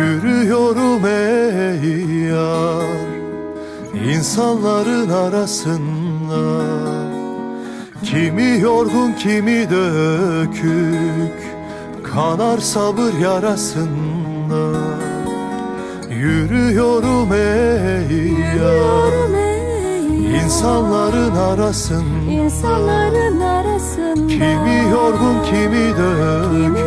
Yürüyorum ey yar İnsanların arasında. Kimi yorgun kimi dökük Kanar sabır yarasında. Yürüyorum ey yar İnsanların arasında. İnsanların arasında. Kimi yorgun kimi dökük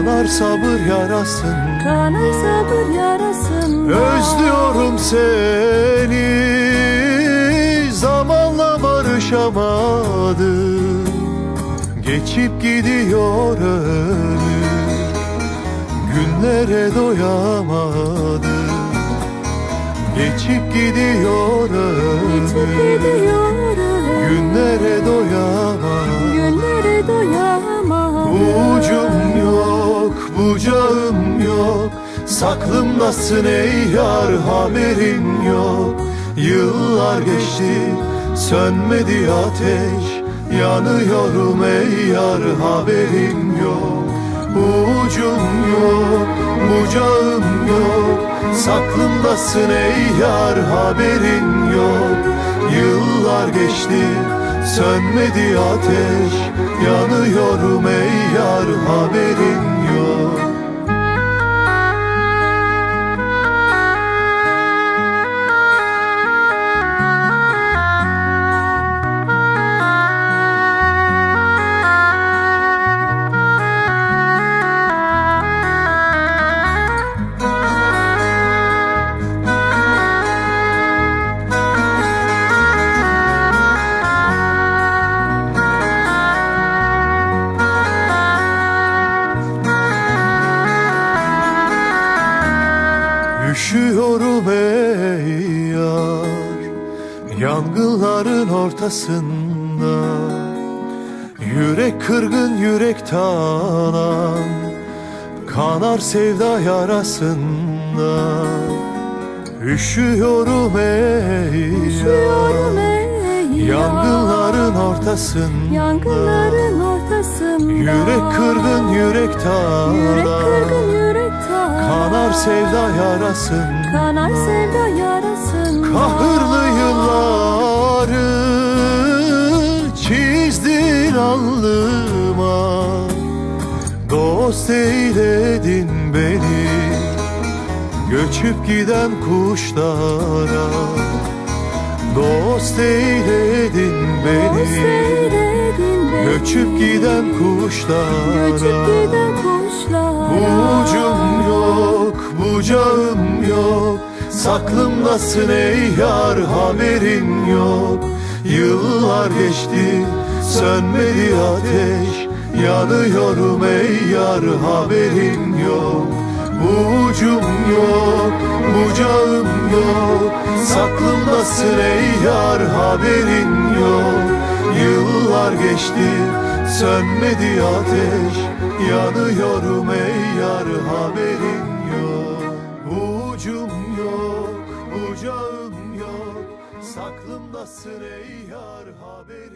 Kanar sabır yarasında Kanar sabır yarasında Özlüyorum seni. Zamanla barışamadım. Geçip gidiyor ömür Günlere doyamadım. Geçip gidiyor Geçip ömür gidiyorum Günlere doyamadım. Günlere doyamam Ucum yok, bucağım yok. Saklımdasın ey yar haberin yok. Yıllar geçti, sönmedi ateş. Yanıyorum ey yar haberin yok. Ucum yok, bucağım yok. Saklımdasın ey yar haberin yok. Yıllar geçti, sönmedi ateş. Yanıyorum ey yar haberin Üşüyorum ey yar Yangınların ortasında. Yürek kırgın yürek tanan Kanar sevda yarasında. Üşüyorum ey Üşüyorum ey. Yangınların ortasında. Yangınların ortasında. Yürek kırgın yürek tanan Yürek kırgın yürek Kanar sevda yarasında Kanar sevda yarasında Kahırlı yılları çizdin alnıma. Dost eyledin beni Göçüp giden kuşlara. Dost eyledin beni. Göçüp giden kuşlara. Göçüp giden kuşlara Saklımdasın ey yar haberin yok. Yıllar geçti, sönmedi ateş. Yanıyorum ey yar haberin yok. Ucum yok, bucağım yok. Saklımdasın ey yar haberin yok. Yıllar geçti, sönmedi ateş. Yanıyorum ey yar haberin Saklımdasın ey yar haberin